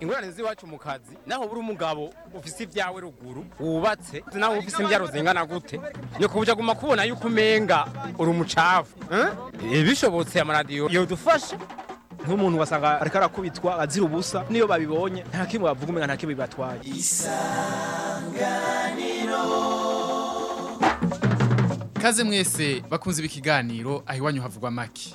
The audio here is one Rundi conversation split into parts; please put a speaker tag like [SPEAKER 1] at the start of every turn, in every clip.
[SPEAKER 1] ingorane z'iwacu mu kazi naho buri umugabo ufise ibyawe ruguru wubatse naho ufise imbyaro zingana gute nyoko buja guma kubona yuko umenga uri umucafu eh? Eh, bishobotse amaradiyo yodufasha
[SPEAKER 2] nk'umuntu wasanga ariko arakubitwa azira ubusa niyo babibonye nta kimwe bavuga umenga nta kimwe bibatwaye
[SPEAKER 3] isanganiro ikaze mwese bakunze ibi kiganiro aho iwanyu havugwa make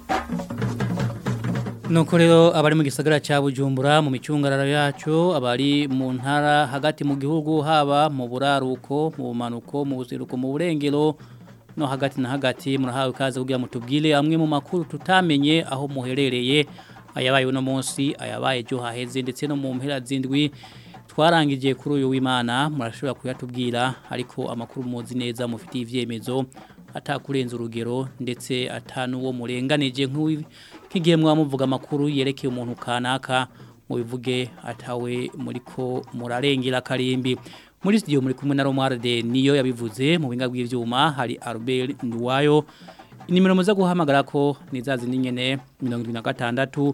[SPEAKER 4] nuko rero abari mu gisagara cya bujumbura mu micungararo yacu abari mu ntara hagati mu gihugu haba mu buraruko mu bumanuko mu buziruko mu burengero no hagati na hagati murahawe ikaze kugira ngo amwe mu makuru tutamenye aho muherereye ayabaye uno munsi ayabaye ejo haheze ndetse no mu mpera zindwi twarangije kuri uyu w'imana murashobora kuyatubwira ariko amakuru muzi neza mufitiye ibyemezo atakurenza urugero ndetse atanu atanuwo murenganeje nk'uwi nk'igihe mwaba muvuga yerekeye umuntu kanaka mubivuge atawe muri ko murarengera karimbi muri studio muri kumwe na Romualde niyo yabivuze mu binga bw'ivyuma hari Albert Nduwayo nimero muza guhamagara ko nizazi ninyene 26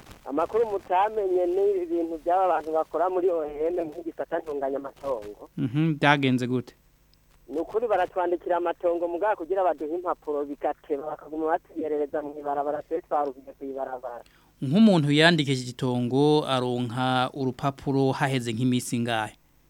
[SPEAKER 5] amakuru mutamenye ni ibintu by'aba bantu bakora muri ohn nk'igisata ntunganyamatongo
[SPEAKER 4] mhm, byagenze gute
[SPEAKER 5] ni ukuri baratwandikira amatongo mugabo kugira baduhe impapuro bigateba bakaguma bategerereza mu ibarabara twe twarubiye ku ibarabara
[SPEAKER 4] nk'umuntu yandikije igitongo aronka urupapuro haheze nk'iminsi ingahe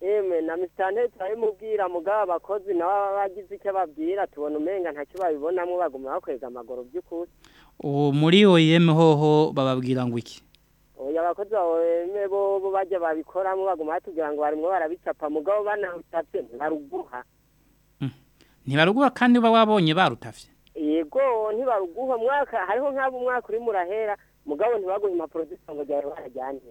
[SPEAKER 5] Eme na Mr. turabimubwira mugaba abakozi nabo bagize icyo babwira tubona umenga ntacyo babibonamo baguma bakwega amaguru by'ukuri
[SPEAKER 4] muri OEM hoho bababwira ngo iki
[SPEAKER 5] oya abakozi ba e bo bajya babikoramo baguma batubwira ngo barimo barabicapa mugabo banarutavye ntibaruguha hmm.
[SPEAKER 4] ntibaruguha kandi uba wabonye barutavye
[SPEAKER 5] yego ntibaruguha mwaka hariho nk'abo umwaka uri murahera mugabo ntibaguhe impapuro zisa ngo
[SPEAKER 4] jyawe
[SPEAKER 6] barajyanye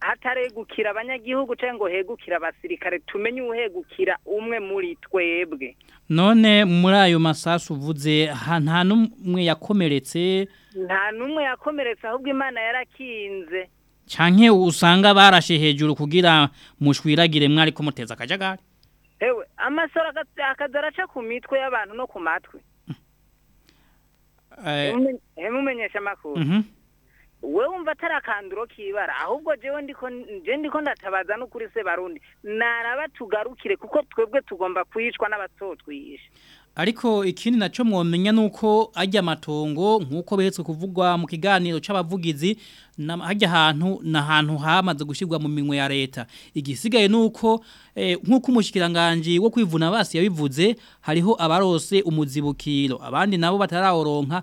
[SPEAKER 6] hataregukira abanyagihugu cyangwa ngo hegukira abasirikare tumenye uhegukira umwe muri twebwe
[SPEAKER 4] none muri ayo masasu uvuze nta n'umwe yakomeretse
[SPEAKER 6] nta n'umwe yakomeretse ahubwo imana yarakinze
[SPEAKER 4] cyane usanga barashe hejuru kugira mushwiragire mwari kumuteza akajagari
[SPEAKER 6] ewe amasoro akaza ku mitwe y'abantu no ku matwe
[SPEAKER 4] eh.
[SPEAKER 6] hemumenyesha amakuru
[SPEAKER 4] mhm.
[SPEAKER 6] we wumva atari akanduro k'ibara ahubwo njyewe ndiko ndatabaza no kuri Sebarundi, naraba tugarukire kuko twebwe tugomba kwicwa n'abatotwisha
[SPEAKER 4] ariko na nacyo mwomenya nuko ajya amatongo nkuko behetse kuvugwa mu kiganiro cy'abavugizi hajya ahantu na hantu hamaze gushyirwa mu minwe ya leta igisigaye nuko eh, nkuko umushikiranganje wo kwivuna basi yabivuze hariho abarose umuzibukiro abandi nabo bataraworonka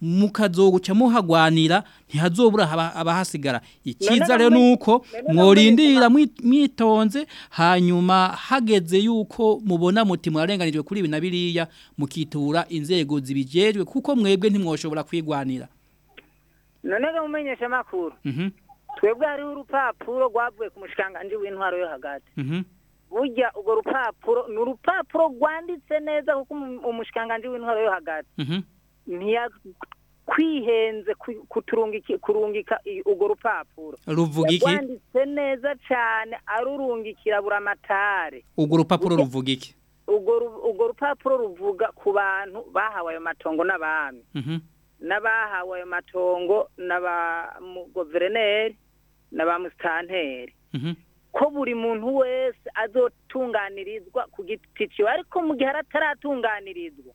[SPEAKER 4] mukazoguca muhagwanira ntihazobura abahasigara
[SPEAKER 6] icyiza
[SPEAKER 4] rero nuko mworindira mwitonze hanyuma hageze yuko mubona muti murarenganijwe kuri ibi na biriya mukitura inzego zibijejwe kuko mwebwe ntimwoshobora kwigwanira
[SPEAKER 6] none rero mumenyesha amakuru
[SPEAKER 4] mhm.
[SPEAKER 6] twebwe hariho urupapuro rwavuye ku mushikiranganji w'intwaro yo hagati
[SPEAKER 4] mhm.
[SPEAKER 6] burya urwo rupapuro ni urupapuro rwanditse neza kuko umushikiranganji w'intwaro yo hagati
[SPEAKER 4] mhm.
[SPEAKER 6] kwihenze kurungika urwo rupapuro
[SPEAKER 4] ruvuga iki
[SPEAKER 6] rwanditse neza cyane arurungikira buramatare
[SPEAKER 4] urwo rupapuro ruvuga iki
[SPEAKER 6] urwo rupapuro ruvuga ku bantu bahawe ayo matongo n'abami
[SPEAKER 4] mhm.
[SPEAKER 6] n'abahawe ayo matongo n'aba guverineri na ba musitanteri
[SPEAKER 4] mhm.
[SPEAKER 6] ko buri muntu wese azotunganirizwa ku giti cyiwe ariko mu gihe ataratunganirizwa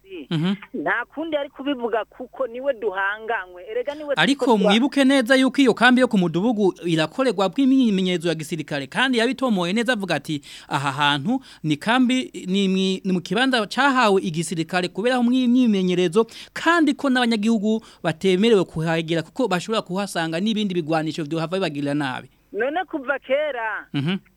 [SPEAKER 4] mhm.
[SPEAKER 6] nta kundi ari kubivuga kuko niwe duhanganywe erega niwe
[SPEAKER 4] ariko mwibuke neza yuko iyo kambi yo ku mudugudu irakorerwa bw'imyimenyerezo ya gisirikare kandi yabitomoye neza avuga ati aha hantu ni kambi ni mu kibanza cyahawe igisirikare kubera umwimenyerezo kandi ko n'abanyagihugu batemerewe kuhagera kuko bashobora kuhasanga n'ibindi bigwanisho byo hava bibagirira nabi
[SPEAKER 6] none kuva kera
[SPEAKER 4] mhm.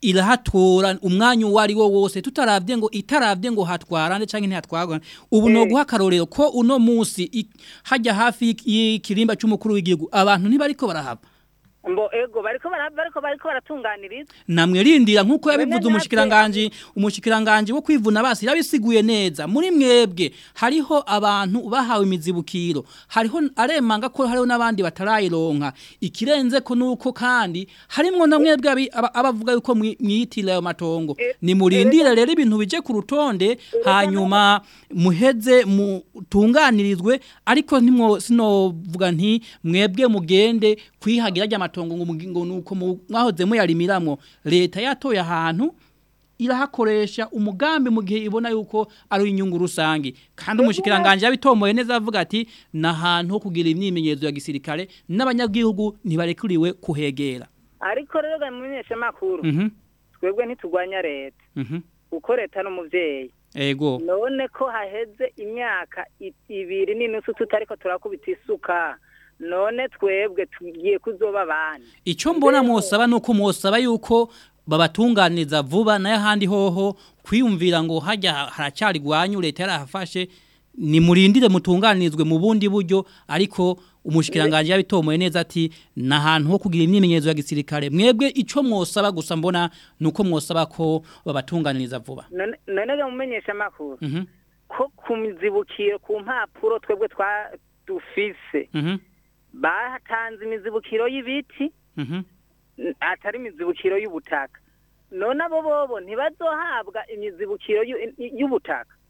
[SPEAKER 4] irahatora umwanya uwo wo wose tutarabye ngo itarabye ngo hatwarane cyangwa ntihatwarane ubu ni uguha eh. akarorero ko uno munsi hajya hafi y'ikirimba cy'umukuru w'igihugu abantu ntibariko barahaba
[SPEAKER 6] mbo ego bariko bariko bariko baratunganirizwa
[SPEAKER 4] namwe rindira nkuko yabivuze umushikiranganje umushikiranganje wo kwivuna basi yabisiguye neza muri mwebwe hariho abantu bahawe imizibukiro hariho aremanga ko hariho nabandi batarayironka ikirenze ko nuko kandi harimo na mwebwe abavuga yuko mwitira ayo matongo eh, ni murindira eh, rero ibintu bije ku rutonde eh, hanyuma muheze mutunganirizwe ariko ntimwo sinovuga nti mwebwe mugende kwihagira ry'amatongo matongo ngo umugingo nuko mwahoze muyarimiramwo leta yatoye ahantu irahakoresha umugambi mu gihe ibona yuko ari inyungu rusange kandi umushikiranganje yabitomoye neza avuga ati nahantu ho kugira imyimenyerezo ya gisirikare n'abanyagihugu ntibarekuriwe kuhegera
[SPEAKER 6] ariko rero gamenyesha makuru
[SPEAKER 4] mhm.
[SPEAKER 6] twebwe nitugwanya leta
[SPEAKER 4] mm -hmm.
[SPEAKER 6] kuko leta
[SPEAKER 4] ego
[SPEAKER 6] none ko haheze imyaka ibiri n'inusu tutariko turakubita isuka none twebwe tugiye kuzoba abandi
[SPEAKER 4] icyo mbona musaba ni uko mwosaba yuko babatunganiza vuba nayo ahandi hoho kwiyumvira ngo hajya haracyari rwanyu leta yarahafashe ni murindire mutunganizwe mu bundi buryo ariko umushikiranganje yabitomoye neza ati nahantu ho kugira imyimenyerezo ya gisirikare mwebwe icyo mwosaba gusa mbona nuko mwosaba ko babatunganiriza vuba
[SPEAKER 6] none mumenyesha makuru
[SPEAKER 4] mhm.
[SPEAKER 6] ko kumizibukiro ku mpapuro twebwe twa dufise
[SPEAKER 4] mm -hmm.
[SPEAKER 6] batanze imizibukiro y'ibiti
[SPEAKER 4] mhm.
[SPEAKER 6] atari imizibukiro y'ubutaka none abo bobo ntibazohabwa imizibukiro y'ubutaka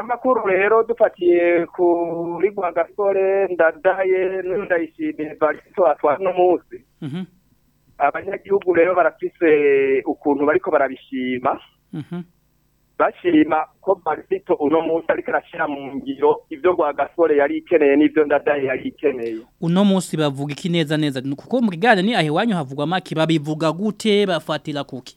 [SPEAKER 4] amakuru
[SPEAKER 7] rero dufatiye kuri rwagasore ndadaye n'undayishimiye barito atwara uno munsi abanyagihugu rero barafise ukuntu bariko barabishima bashima ko barito uno munsi ariko arashyira mu ngiro ibyo rwagasore yari ikeneye n'ibyo ndadaye yari ikeneye
[SPEAKER 4] uno munsi bavuga iki neza neza kuko mu kiganiro ni ahewanyu havugwa amaki babivuga gute bafatira kuki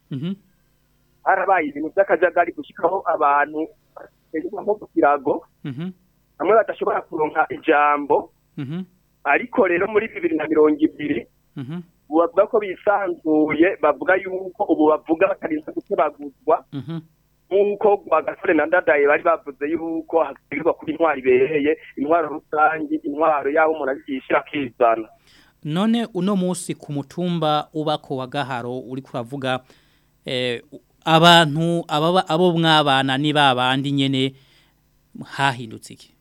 [SPEAKER 7] harabaye ibintu by'akajagari gushikaho abantu bashyirwaho ku kirago bamwe badashobora kuronka ijambo
[SPEAKER 4] mhm.
[SPEAKER 7] ariko rero muri bibiri na mirongo ibiri
[SPEAKER 4] mhm.
[SPEAKER 7] bavuga ko bisanzuye bavuga yuko ubu bavuga batarinze gukebaguzwa
[SPEAKER 4] mhm.
[SPEAKER 7] nk'uko gasore na ndadaye bari bavuze yuko hasigarwa kuba intwaro ibereye intwaro rusange intwaro y'aho umuntu agishyira akizana
[SPEAKER 4] none uno munsi ku mutumba ubako wa gaharo uri kuravuga eh, abantu abo mwabana ni babandi nyine hahindutse iki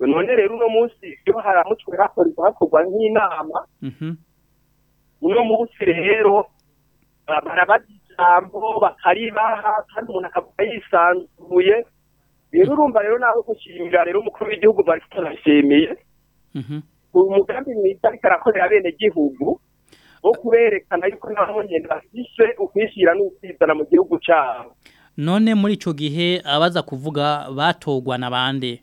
[SPEAKER 7] none rero uno munsi iyo haramutse hakorwa nk'inama
[SPEAKER 4] mhm.
[SPEAKER 7] uno munsi rero barabaza ijambo bakaribaha kandi umuntu akavuga yisanzuye rero urumva rero nawe gushimira rero umukuru w'igihugu bari kutarashimiye
[SPEAKER 4] mhm.
[SPEAKER 7] umugambi mwiza ariko arakorera abenegihugu wo kuberekana yuko nabo nyine bafise ukwishyira n'ukwizana mu gihugu cyabo
[SPEAKER 4] none muri icyo gihe abaza kuvuga batorwa
[SPEAKER 7] n'abandi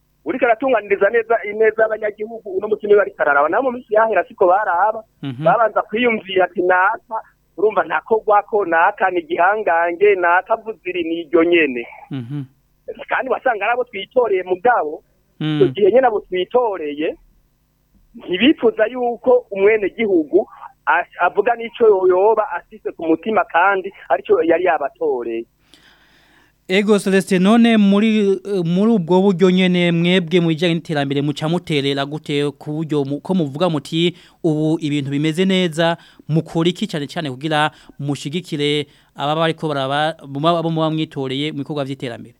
[SPEAKER 7] uri karatunganiriza neza ineza abanyagihugu uno munsi niba ari kararaba nabo mu minsi yahera siko baraba babanza kwiyumvira ati natwa urumva ntakogwa ko naka ni igihangange naka vuziri ni iryo nyene
[SPEAKER 4] mhm.
[SPEAKER 7] kandi wasanga ari abo twitoreye mu bwabo
[SPEAKER 4] mm.
[SPEAKER 7] icyo gihe nyine abo twitoreye ntibifuza yuko umwenegihugu avuga n'icyo yoba asise ku mutima kandi aricyo yari yabatoreye Eh,
[SPEAKER 4] Ego Celestin none muri eh, muri ubwo buryo nyene mwebwe mu bijyanye n'iterambere muca muterera gute ku buryo ko muvuga muti ubu ibintu bimeze neza mukora iki cyane cyane kugira mushigikire ababa ariko baraba abo muba mwitoreye mu bikorwa by'iterambere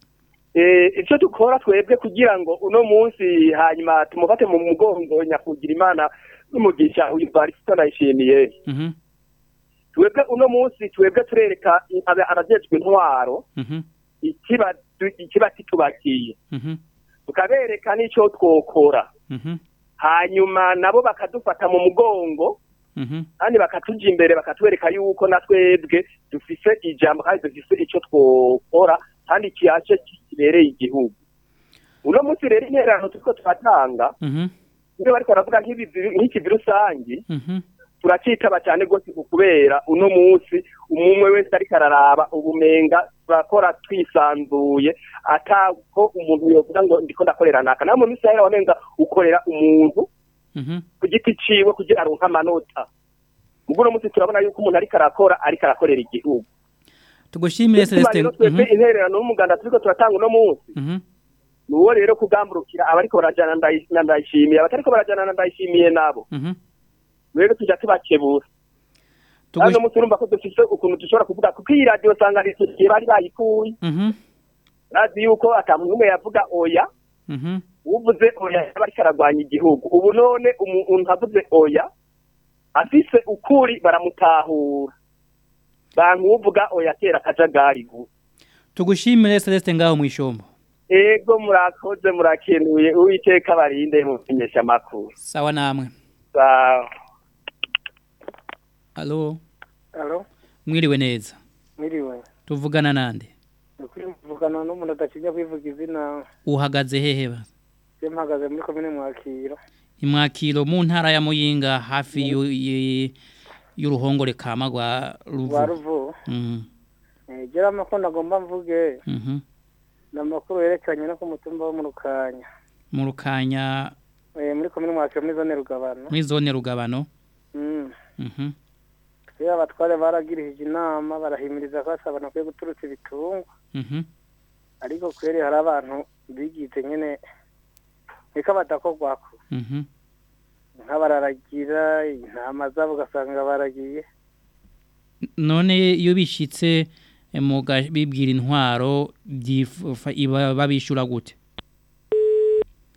[SPEAKER 7] eh, icyo dukora twebwe kugira ngo uno munsi hanyuma tumufate mu mugongo nyakugira imana n'umugisha uyu barisita nayishimiye
[SPEAKER 4] mhm.
[SPEAKER 7] twebwe uno munsi twebwe turereka abajejwe intwaro
[SPEAKER 4] mhm.
[SPEAKER 7] ikiba kitubakiye
[SPEAKER 4] mhm.
[SPEAKER 7] tukabereka n'icyo twokora
[SPEAKER 4] mhm.
[SPEAKER 7] hanyuma nabo bakadufata mu mugongo
[SPEAKER 4] mhm.
[SPEAKER 7] kandi bakatuja imbere bakatwereka yuko na twebwe dufise ijambo kandi dufise icyo twokora kandi kiyace kibereye igihugu uno munsi rero intererano turiko turatanga niba bariko baravuga nk'ikivi rusangi turacitaba cyane rwose kubera uno munsi umwe wese ariko araraba ubumenga turakora twisanzuye atako umuntu yovuga ngo ndiko ndakorera naka nawe mu misahera wamenga ukorera umuntu ku giti ciwe kugira aronka amanota ubwo uno munsi turabona yuko umuntu ariko arakora ariko arakorera igihugu
[SPEAKER 4] tugushimire celestin
[SPEAKER 7] intererano n'umuganda turiko turatanga uno munsi ni uwo rero kugamburukira abariko barajana ndayishimiye abatariko barajana ndayishimiye nabo rero tujya tubakebura kandi umunsi ko dufite ukuntu dushobora kuvuga kuko iyi radiyo usanga igihe bari bayipfuye
[SPEAKER 4] radiyo
[SPEAKER 7] mhm. yuko atamuntu umwe yavuga oya
[SPEAKER 4] mhm.
[SPEAKER 7] uvuze oya yaba ariko igihugu ubu none umuntu avuze oya afise ukuri baramutahura bantu uvuga oya kera akajagari gu
[SPEAKER 4] tugushimire celestin ngaho mu ishombo
[SPEAKER 7] ego murakoze murakenuye uwiteka barinde mu bimenyeshamakuru
[SPEAKER 4] sawa namwe
[SPEAKER 7] sawa
[SPEAKER 4] Alo.
[SPEAKER 8] Alo.
[SPEAKER 4] Mwiriwe neza.
[SPEAKER 8] Mwiriwe.
[SPEAKER 4] Tuvugana nande?
[SPEAKER 8] Tuvugana n'umuntu atacinya kwivuga izina.
[SPEAKER 4] Uhagaze hehe ba?
[SPEAKER 8] Je mpagaze muri komune mwakiro.
[SPEAKER 4] Imwakiro mu ntara ya Muyinga hafi mm. y'uruhongore kama rwa Ruvu.
[SPEAKER 8] Rwa
[SPEAKER 4] Ruvu. Mhm.
[SPEAKER 8] Eh jera amakuru nagomba mvuge.
[SPEAKER 4] Mhm.
[SPEAKER 8] Namakuru yerekanye no ku mutumba wo murukanya Rukanya. eh muri komune mwakiro muri rugabano.
[SPEAKER 4] Muri rugabano.
[SPEAKER 8] Mhm.
[SPEAKER 4] Mhm.
[SPEAKER 8] rero abatware baragirije inama barahimiriza ko basaba bakwiye guturutsa ibitungwa
[SPEAKER 4] mhm.
[SPEAKER 8] ariko kweri hari abantu bigite nyine niko badakorwako
[SPEAKER 4] mhm.
[SPEAKER 8] inka bararagira intama zabo ugasanga baragiye
[SPEAKER 4] none iyo bishyitse eh, bibwira intwaro babishyura gute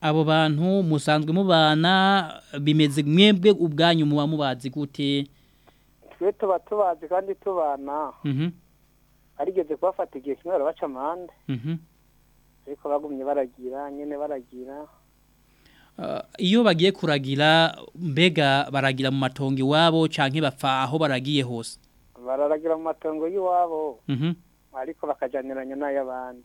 [SPEAKER 4] abo bantu musanzwe mubana bimeze mwebwe ubwanyu muba mubazi gute
[SPEAKER 8] twe tuba tubazi kandi tubana
[SPEAKER 4] barigeze
[SPEAKER 8] mhm. kubafata igihe kimwe barabaca amande
[SPEAKER 4] mhm.
[SPEAKER 8] ariko bagumye baragira nyine baragira
[SPEAKER 4] iyo bagiye kuragira mbega baragira mu matongo iwabo canke bafa aho baragiye hose
[SPEAKER 8] bararagira mu matongo y'iwabo
[SPEAKER 4] mhm.
[SPEAKER 8] ariko bakajyaniranya n'ay'abandi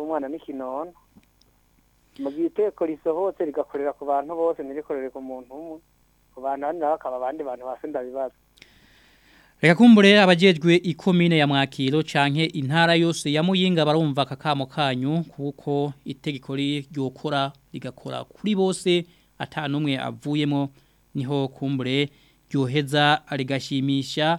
[SPEAKER 8] umwana n'ikinona mu gihe iteko risohotse rigakorera ku bantu bose ntirikorere ku muntu umwe ku bantu hano bakaba abandi bantu hasi ndabibaza
[SPEAKER 4] reka kumbure abajejwe ikomine ya mwakiro canke intara yose ya muyinga barumva akakamo kanyu kuko itegeko ryokora rigakora kuri bose atanumwe avuyemo niho kumbure ryoheza rigashimisha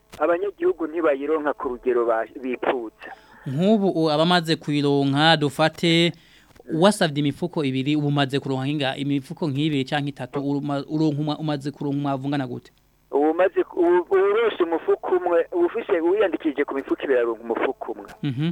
[SPEAKER 9] abanyagihugu ntibayironka ku rugero bipfutsa
[SPEAKER 4] nk'ubu abamaze kuyironka dufate wasabye imifuko ibiri ubu umaze kuronka inga imifuko nk'ibiri cyangwa itatu uronka umaze kuronka na gute
[SPEAKER 9] ubu umaze ubu umufuko umwe ubufise wiyandikije ku mifuko ibiri aronka umufuko umwe
[SPEAKER 4] mhm.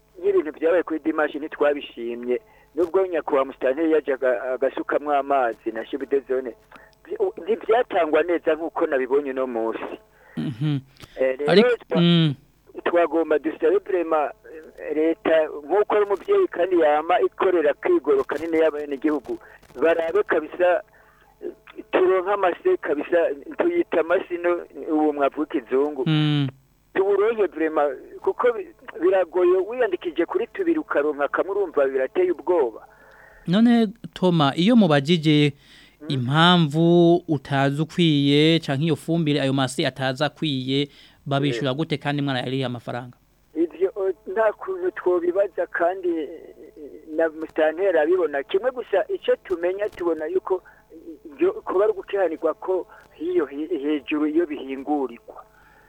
[SPEAKER 9] y'ibintu byabaye kuri dimashi ntitwabishimye nubwo nyakubahwa musitanteri yajyaga agasukamwo amazi na shefu de zone ntibyatangwa neza nk'uko nabibonye uno munsi
[SPEAKER 4] mhm.
[SPEAKER 9] eh, rero
[SPEAKER 4] mm.
[SPEAKER 9] twagomba dusabe prema eh, leta nk'uko ari umubyeyi kandi yama ikorera kwigoroka nini y'abenegihugu barabe kabisa turonka amase kabisa tuyita amasino ubu mwavuga ikizungu
[SPEAKER 4] mm.
[SPEAKER 9] tuburonke burema kuko biragoye wiyandikije kuri tubiri ukaronka kamwe urumva birateye ubwoba
[SPEAKER 4] none toma iyo mubagigeye Mhm. impamvu utazi ukwiye cyangwa iyo fumbire ayo masi ataza akwiye babishura gute kandi mwana yariye amafaranga
[SPEAKER 9] ibyo nta kuntu twobibaza kandi e, na musitanteri abibona kimwe gusa icyo tumenya tubona yuko kuba ari ko hiyo hejuru iyo
[SPEAKER 4] bihingurikwa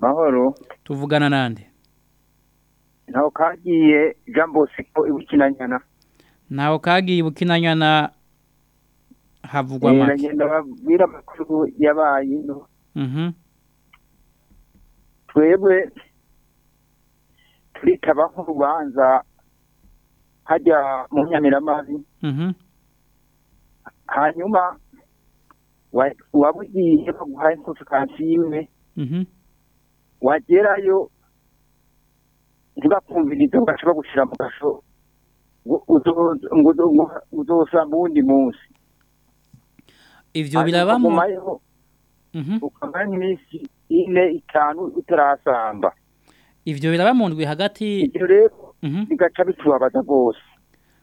[SPEAKER 10] mahoro
[SPEAKER 4] tuvugana nande
[SPEAKER 10] ntawe kagiye jambo siko ibukinanyana
[SPEAKER 4] ntawe kagiye ibukinanyana havugwa make
[SPEAKER 10] ndababwira amakuru yabaye ino
[SPEAKER 4] mhm.
[SPEAKER 10] twebwe turitaba nk'urubanza hajya mu nyamiramabi
[SPEAKER 4] mm-hmm.
[SPEAKER 10] hanyuma waba ugiye baguha insofikansiyo imwe
[SPEAKER 4] mm-hmm.
[SPEAKER 10] wagerayo ntibakumvirize ugaca bagushyira mu gasho ngo uzosamba uwundi munsi
[SPEAKER 4] ibyo
[SPEAKER 10] birabamo
[SPEAKER 4] Mhm.
[SPEAKER 10] ukaba nk'iminsi ine itanu utarasamba
[SPEAKER 4] ibyo biraba mu ndwi hagati
[SPEAKER 10] ibyo rero
[SPEAKER 4] mhm.
[SPEAKER 10] bigaca bitubabaza rwose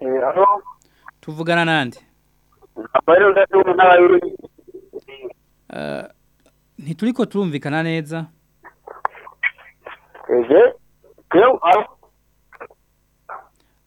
[SPEAKER 4] Eh, halo tuvugana nande ntituriko
[SPEAKER 11] eh,
[SPEAKER 4] turumvikana neza ah.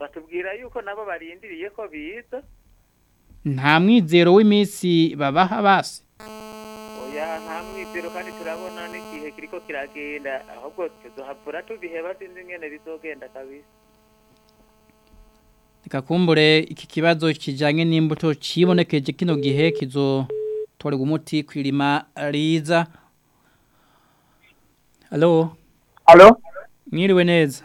[SPEAKER 8] batubwira yuko nabo barindiriye ko biza
[SPEAKER 4] nta mwizero w'iminsi babaha basi
[SPEAKER 8] oya nta mwizero kandi turabona n'igihe kiriko kiragenda ahubwo tuzohavura tubiheba sinzi ingene bizogenda kabisa
[SPEAKER 4] reka iki kibazo kijyanye n'imbuto kibonekeje kino gihe kizo umuti ku irima riza alo
[SPEAKER 12] alo
[SPEAKER 4] mwiriwe neza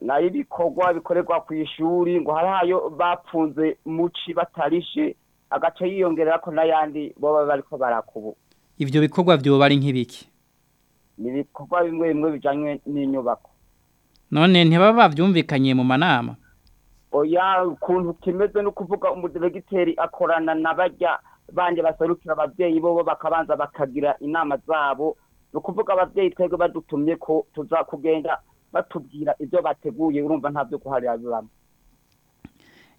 [SPEAKER 12] nayibikogwa ibikorwa bikorerwa ku ishuri ngo hari bapfunze muci batarishe agace yiyongera ko n'ayandi baba bariko barakubu
[SPEAKER 4] ivyo bikorwa vyo bari nk'ibiki
[SPEAKER 12] ni bimwe bimwe bijanye n'inyubako
[SPEAKER 4] none ntiba bavyumvikanye mu manama
[SPEAKER 12] oya kuntu kimeze no kuvuga umudiregiteri akorana n'abajya banje baserukira abavyeyi bo bakabanza bakagira inama zabo no kuvuga abavyeyi twebwe badutumye ko tuzakugenda batubwira ibyo bateguye urumva ntabyo kuharira bibamo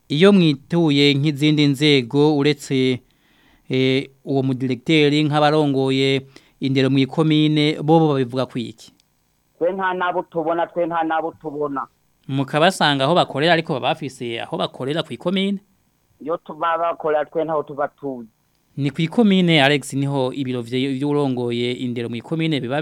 [SPEAKER 4] iyo mwituye nk'izindi nzego uretse eh, uwo mudiregiteri nk'abarongoye indero mu ikomine bo babivuga ku iki
[SPEAKER 12] twe nta nabo tubona twe nta nabo tubona
[SPEAKER 4] mukabasanga aho bakorera ariko babafise aho bakorera ku ikomine
[SPEAKER 12] iyo tuba bakorera twe ntaho tuba tuzi
[SPEAKER 4] ni ku ikomine alex niho ibiro by'urongoye indero mu ikomine biba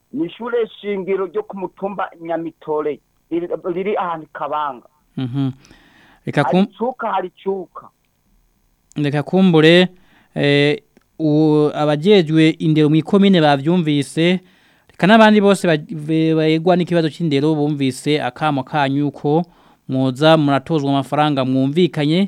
[SPEAKER 12] ni ishure shingiro ryo ku mutumba Nyamitore riri ahantu kabanga
[SPEAKER 4] mhm. reka kumbure eh, abajejwe indero mu ikomine bavyumvise reka n'abandi bose baregwa n'ikibazo cy'indero bumvise akamo kanyu ko mwoza muratozwa amafaranga mwumvikanye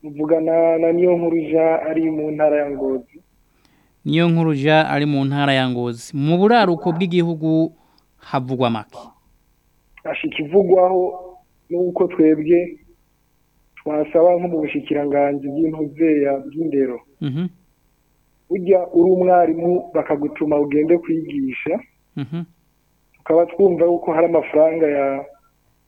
[SPEAKER 4] Tuvugana
[SPEAKER 13] na niyo nkuruja ari mu ntara ya Ngozi.
[SPEAKER 4] Niyo nkuruja ari mu ntara ya Ngozi. Mu buraruko bw'igihugu havugwa make.
[SPEAKER 13] ashaka ikivugwaho n'uko twebwe twasaba nko mu bushikiranganzi bw'intuzeya
[SPEAKER 4] mhm.
[SPEAKER 13] ujya uri umwarimu bakagutuma ugende kwigisha
[SPEAKER 4] mhm.
[SPEAKER 13] tukaba twumva yuko hari amafaranga ya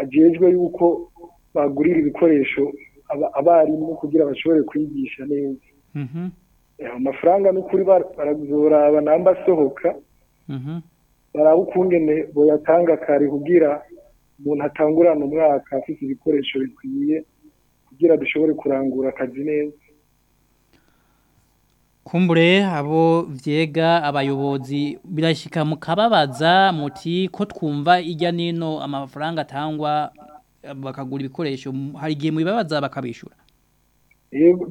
[SPEAKER 13] agejwe yuko bagurira ibikoresho abarimu kugira bashobore kwigisha neza
[SPEAKER 4] mhm.
[SPEAKER 13] amafaranga n'ukuri barazoraba namba asohoka baraba ukungene boyatanga kare kugira umuntu atangurana umwaka afite ibikoresho bikwiye kugira dushobore kurangura akazi neza
[SPEAKER 4] kumbure abo vyega abayobozi birashika mukababaza muti ko twumva ijya nino amafaranga atangwa bakagura ibikoresho hari igihe mubibabaza bakabishura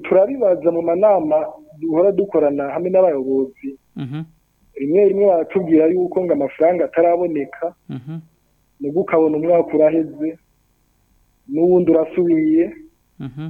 [SPEAKER 13] turabibaza mu manama duhora dukorana hamwe n'abayobozi
[SPEAKER 4] mhm.
[SPEAKER 13] rimwe rimwe baratubwira yuko ngo amafaranga ataraboneka
[SPEAKER 4] mhm.
[SPEAKER 13] nibwo ukabona umwaka uraheze n’ubundi urasubiye
[SPEAKER 4] mhm.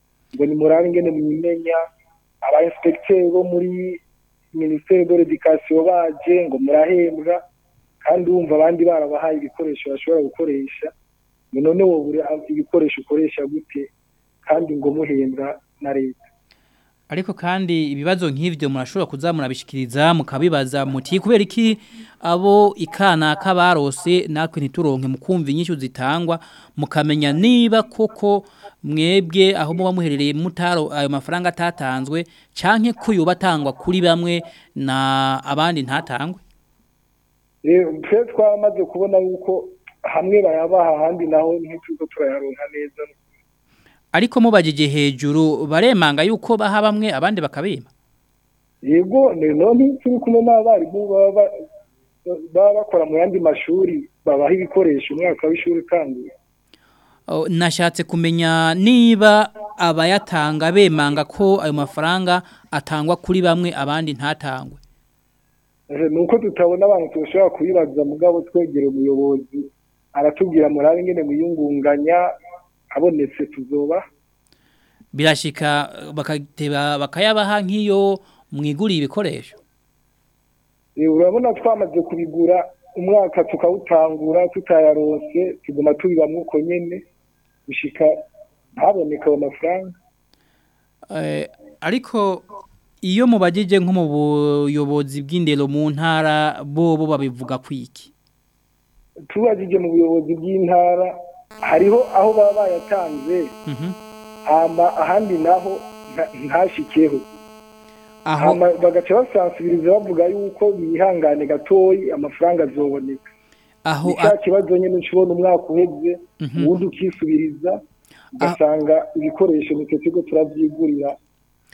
[SPEAKER 13] ngo ni murari ngene mwimenya aba bo muri minisiteri d'edikasiyo baje ngo murahembwa kandi wumva abandi barabahaye ibikoresho bashobora gukoresha none wowe ibikoresho ukoresha gute kandi ngo muhembwa na leta
[SPEAKER 4] ariko kandi ibibazo nk'ibyo murashobora kuzamura bishikiriza mukabibaza muti kubera abo ikana kabarose natwe ntituronke mukumva inyishu zitangwa mukamenya niba koko mwebwe aho muba muherereye mutaro ayo mafaranga atatanzwe canke ko kuri bamwe na abandi ntatangwe
[SPEAKER 13] twe twamaze kubona yuko hamwe bayabaha ahandi naho ntituzo turayaronka neza
[SPEAKER 4] ariko mubajije hejuru baremanga yuko baha bamwe abandi bakabima
[SPEAKER 13] yego none turi kumwe n'abarimu baba bakora mu yandi mashuri babaha ibikoresho umwaka w'ishuri utangiye
[SPEAKER 4] nashatse kumenya niba abayatanga bemanga ko ayo mafaranga atangwa kuri bamwe abandi ntatangwe
[SPEAKER 13] eh, ni uko tutabona abantu tushobora kuyibaza mugabo twegera umuyobozi aratubwira murari ingene mwiyungunganya abonetse tuzoba
[SPEAKER 4] birashika bakateba bakayabaha nk'iyo mwiguriye ibikoresho
[SPEAKER 13] urabona twamaze kubigura umwaka tukawutangura tutayaronse tuguma tubibamwo uko nyene gushika haboneka ayo mafaranga
[SPEAKER 4] eh, ariko iyo mubagije nko mu buyobozi bw'indero mu ntara bobo babivuga kwiki
[SPEAKER 13] tubagije mu buyobozi bw'intara hariho aho baba bayatanze mhm. ahandi naho ntashikeho bagaca basansubiriza bavuga yuko bihangane gatoya amafaranga azoboneka
[SPEAKER 4] aho
[SPEAKER 13] kibazo nyine nshibona umwaka uheze mhm. ubundi ukisubiriza ugasanga ibikoresho mu kigo turabyigurira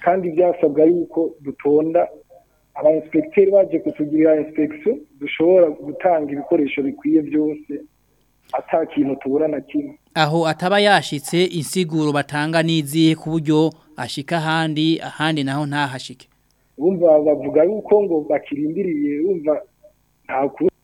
[SPEAKER 13] kandi byasabwa yuko dutonda aba inspekiteri baje kutugirira inspekisiyo dushobora gutanga ibikoresho bikwiye byose ata kintu na kimwe
[SPEAKER 4] aho ataba yashitse insiguro batanga n'izihe ku buryo ashika ahandi ahandi naho ntahashike
[SPEAKER 13] bumva bavuga yuko ngo bakirindiriye bumva nta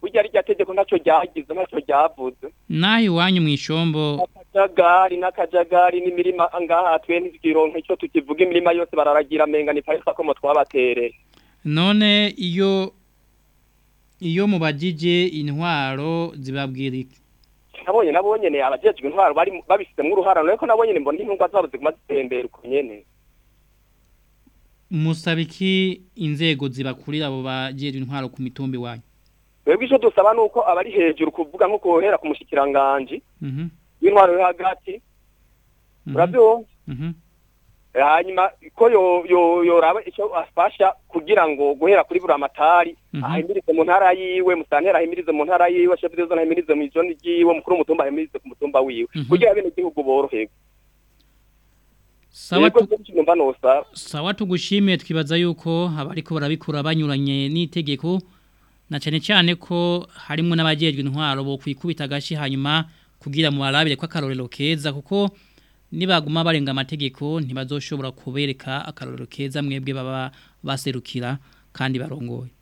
[SPEAKER 14] burya rya tegeko ntacyo ryagize ntacyo ryavuze
[SPEAKER 4] naho iwanyu mu ishombo
[SPEAKER 14] akajagari n'akajagari n'imirima ngaha twe ntitwironke icyo tukivuga imirima yose bararagira amenga ni parisa ko mutwabatereye
[SPEAKER 4] none iyo iyo mubagije intwaro zibabwira
[SPEAKER 14] nabonye nabonye ne abajejwe intwaro bari babisizemo uruhara ariko nabonye ne mbona intungwa zabo ziguma zitembera uko nyene
[SPEAKER 4] musaba inzego zibakurira abo bagejwe intwaro ku mitumbi wanyu
[SPEAKER 7] twebwe ico dusaba nuko abari hejuru kuvuga nko kohera ku
[SPEAKER 4] mushikiranganje
[SPEAKER 7] w'intwaro mhm. yo hagati mhm. urabyumva
[SPEAKER 4] mhm.
[SPEAKER 7] Eh, hanyuma ko yoraba icyo afasha kugira ngo guhera kuri buri amatari
[SPEAKER 4] mhm.
[SPEAKER 7] ahimirize mu ntara yiwe musantera ahimirize mu ntara yiwe shefu ahimirize mu ijoni ryiwe mukuru w'umutumba ahimirize ku mutumba wiwe
[SPEAKER 4] mhm.
[SPEAKER 7] kugira bene igihugu boroherwe
[SPEAKER 4] sawa tugushimiye twibaza yuko abariko barabikora banyuranye n'itegeko na cyane cyane ko harimo n'abajejwe intwaro bo kwikubita agashi hanyuma kugira mu barabire kw'akarorero keza kuko nibaguma barenga amategeko ntibazoshobora kubereka akarorero keza mwebwe baba baserukira kandi barongoye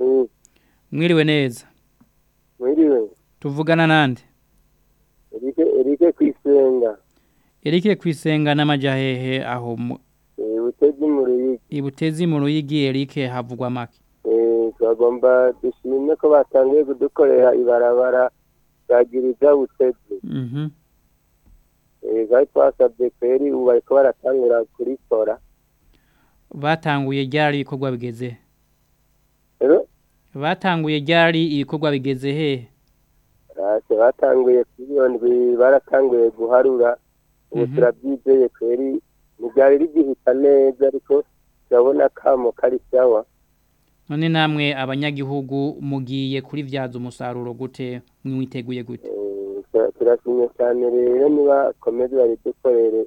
[SPEAKER 11] Mm.
[SPEAKER 4] Mwiriwe neza.
[SPEAKER 11] Mwiriwe.
[SPEAKER 4] Tuvugana nande?
[SPEAKER 11] Erike Erike kwisenga.
[SPEAKER 4] Erike kwisenga n'amajahehe aho mu
[SPEAKER 11] Ibutezi e, mu Ruyigi.
[SPEAKER 4] Ibutezi e, mu Ruyigi havugwa make.
[SPEAKER 11] Eh dushimye ko batangiye kudukorera ibarabara ryagiriza Butezi.
[SPEAKER 4] Mhm.
[SPEAKER 11] Mm e, eh gaitwa sabye kweri ubu bariko baratangura kurikora.
[SPEAKER 4] batanguye ryari ibikorwa bigeze batanguye ryari ibikorwa bigeze he
[SPEAKER 11] batanguye kuri ndwi baratanguye guharura
[SPEAKER 4] mhm.
[SPEAKER 11] ubu turabyizeye kweri ntibyari rigihita neza ariko turabona kamo kari sawa
[SPEAKER 4] none namwe abanyagihugu mugiye kuri byaza umusaruro gute mwiteguye gute
[SPEAKER 11] eh, turashimye cyane rero niba komeze bari dukorere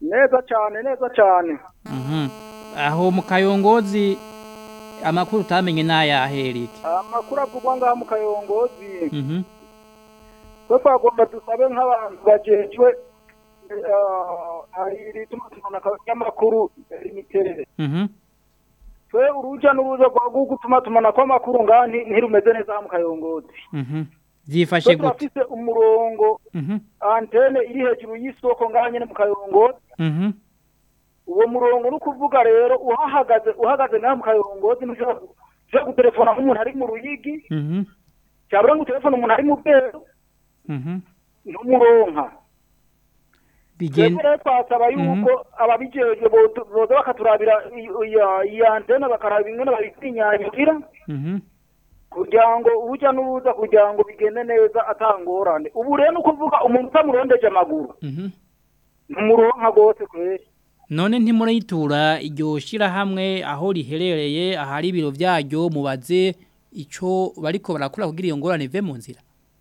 [SPEAKER 11] neza
[SPEAKER 4] cyane neza
[SPEAKER 15] cyane
[SPEAKER 4] mhm aho mukayongozi kayongozi amakuru utamenye n'ayahe Eric
[SPEAKER 15] amakuru avugwa ngaha mu kayongozi
[SPEAKER 4] mhm
[SPEAKER 15] twe twagomba dusabe nk'abantu bajejwe eh, ahiri tumatumana kw'amakuru imiterere
[SPEAKER 4] mhm
[SPEAKER 15] twe uruja n'uruza rwa gutuma tumana kw'amakuru ngaha ntirumeze neza mukayongozi kayongozi
[SPEAKER 4] mhm zifashe gute
[SPEAKER 15] turafite umurongo
[SPEAKER 4] mhm.
[SPEAKER 15] antene iri hejuru y'isoko ngaho nyine mu
[SPEAKER 4] mhm.
[SPEAKER 15] uwo murongo nukuvuga rero uhahagaze uhagaze ngaho mu kayongozi ushobora gutelefona nk'umuntu ari mu ruyigi
[SPEAKER 4] mhm.
[SPEAKER 15] cyabura ngo utelefone umuntu ari mu bweru ntumuronka rero twasaba yuko ababijejwe boza bakaturabira iyo antene bakaraba ingana
[SPEAKER 4] babitinyanyugira
[SPEAKER 15] kugira ngo urujya n'uruza kugira ngo bigende neza atangorane ubu rero ni ukuvuga umuntu utamurondeje amaguru
[SPEAKER 4] mhm.
[SPEAKER 15] ntumuronka rwose kubera
[SPEAKER 4] none ntimureyitura iryo shyirahamwe aho riherereye ahari ibiro byaryo mubaze icyo bariko barakora kugira iyo ngorane ive mu nzira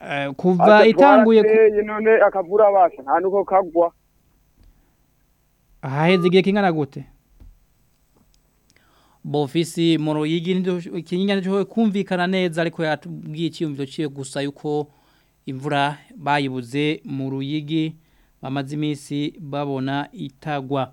[SPEAKER 4] Eh, kuva itanguye
[SPEAKER 10] none akavura abasha nta nuko kagwa
[SPEAKER 4] ahaheze igihe kingana gute bofisi mu ruyigi ikinyanya cyo kumvikana neza ariko yatubwiye icyiyumviro cyiwe gusa yuko imvura bayibuze mu ruyigi bamaze iminsi babona itagwa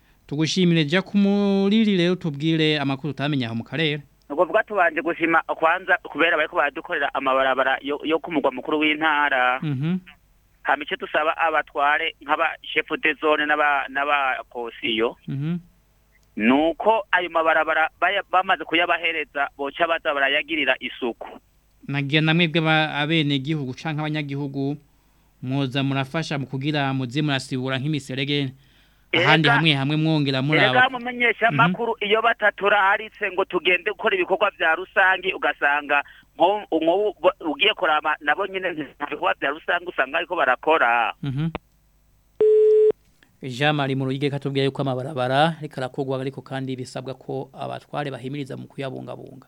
[SPEAKER 4] tugushimire jya kumuririre utubwire amakuru utamenye aho mu karere
[SPEAKER 16] ubwo bwatubanje gushima kwanza kubera bari baradukorera amabarabara yo ku mugwa mukuru w'intara
[SPEAKER 4] mhm.
[SPEAKER 16] hama icyo dusaba abatware nk'abashefu de zone n'abakosiyo
[SPEAKER 4] mhm.
[SPEAKER 16] ni uko ayo mabarabara bamaze kuyabahereza boca baza barayagirira isuku
[SPEAKER 4] nagira na mwebwe abenegihugu cyangwa abanyagihugu mwoza murafasha mu kugira muze murasibura nk'imiserege ahandi hamwe hamwe mwongera muraba
[SPEAKER 16] mu menyeshamakuru mhm. iyo bataturaharitse ngo tugende gukora ibikorwa bya rusange ugasanga nk'ubu ugiye kuraba nabo nyine ibikorwa bya rusange usanga ariko barakora
[SPEAKER 4] mhm. jean marie murugege katubwiye yuko amabarabara ariko arakorwa ariko kandi bisabwa ko abatware bahimiriza mu kuyabungabunga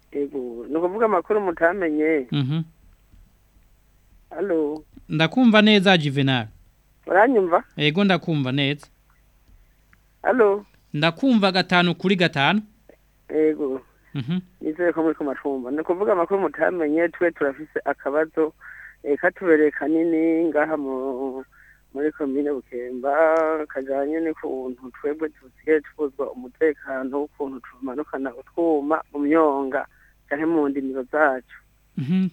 [SPEAKER 8] ni ukuvuga amakuru mutamenye
[SPEAKER 4] mhm. ndakumva neza jivenari
[SPEAKER 8] uranyumva
[SPEAKER 4] yego ndakumva neza
[SPEAKER 8] halo
[SPEAKER 4] ndakumva gatanu kuri gatanu
[SPEAKER 8] yego
[SPEAKER 4] Mm-hmm.
[SPEAKER 8] nizere ko muri ku macumba ni ukuvuga amakuru mutamenye twe turafise akabazo katubereye kanini ngaha muri komine bukemba kajyanye n'ukuntu twebwe dusigaye twuzwa umutekano w'ukuntu tumanukana utwuma mu myonga cyane mu ndimiro zacu
[SPEAKER 4] mm-hmm.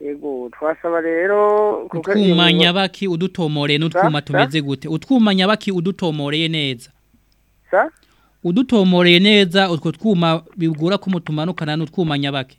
[SPEAKER 8] yego twasaba rero
[SPEAKER 4] utwuma nyabaki udutomoreye n'utwuma tumeze gute utwuma nyabaki udutomoreye neza udutomoreye neza utwo twuma bigura ko mutumanukana n'utwuma nyabake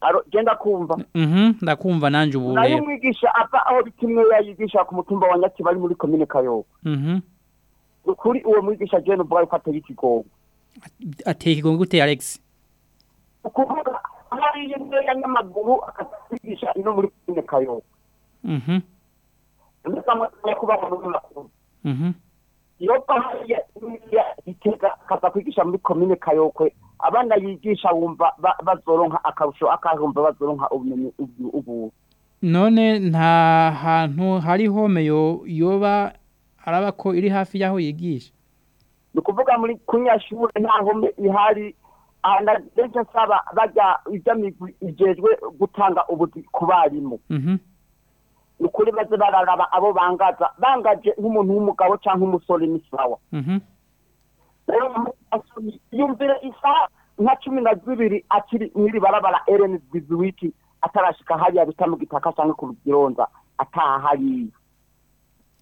[SPEAKER 12] aro genda kumva
[SPEAKER 4] mhm ndakumva nanje ubu
[SPEAKER 12] nayo mwigisha apa aho bitimwe yayigisha ku mutumba wa nyati bari muri commune kayo
[SPEAKER 4] mhm
[SPEAKER 12] ukuri uwo mwigisha je no bwa ko ateye ikigongo
[SPEAKER 4] ateye ikigongo gute Alex
[SPEAKER 12] ukuvuga hari yende y'amaguru akatwigisha ino muri commune kayo
[SPEAKER 4] mhm
[SPEAKER 12] ndasamwe kuba mu
[SPEAKER 4] Mhm.
[SPEAKER 12] iyo bahariya n'iya gitega akaza kwigisha muri komine kayokwe abana yigisha wumva bazoronka akarusho akahumva bazoronka ubumenyi ubu
[SPEAKER 4] none nta hantu hari homeyo yoba araba ko iri hafi y'aho yigisha
[SPEAKER 12] ni ukuvuga muri kunyashure nta home ihari benshi nsaba bajya ijya migwi ijejwe gutanga ubuzi ku barimu
[SPEAKER 4] mhm.
[SPEAKER 12] ni ukuri baze bararaba abo bangaza bangaje nk'umuntu w'umugabo cyangwa umusore ni
[SPEAKER 4] mhm.
[SPEAKER 12] sawa isaha nka cumi na zibiri akiri mwiri barabara ereni biziwiki atarashika hariya bita mu gitaka cyangwa ku rugironza
[SPEAKER 4] atahariye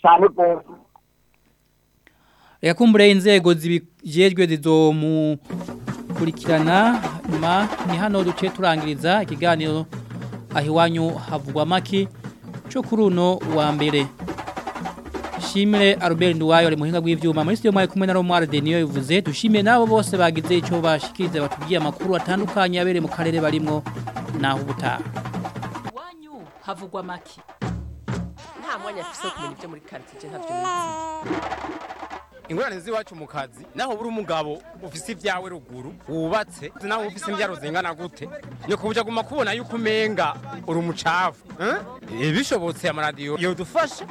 [SPEAKER 12] cyane rwose
[SPEAKER 4] yakumbure inzego zibijejwe zizomukurikirana nyuma ni hano duce turangiriza ikiganiro ahiwanyu iwanyu havugwa make cyo kuri wa mbere shimire Albert Nduwayo ari muhinga bw'ivyuma muri studio mwaye kumwe na Romuald Denio yivuze dushimire nabo bose bagize ico bashikirize batubwiye amakuru atandukanye abere mu karere barimo na ubutaha wanyu
[SPEAKER 17] havugwa make
[SPEAKER 18] nta mwanya afise kumenya ivyo muri quartier ntavyo
[SPEAKER 1] ingorane z'iwacu mu kazi naho buri umugabo ufise ibyawe ruguru wubatse naho ufise imbyaro zingana gute ni kuburyo aguma kubona yuko umenga uri umucafu eh? Eh, bishobotse amaradiyo yodufashe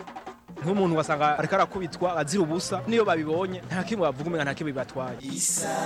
[SPEAKER 2] nk'umuntu wasanga ariko arakubitwa azira ubusa niyo babibonye nta kimwe bavuga umenga nta kimwe bibatwaye
[SPEAKER 19] isanganiro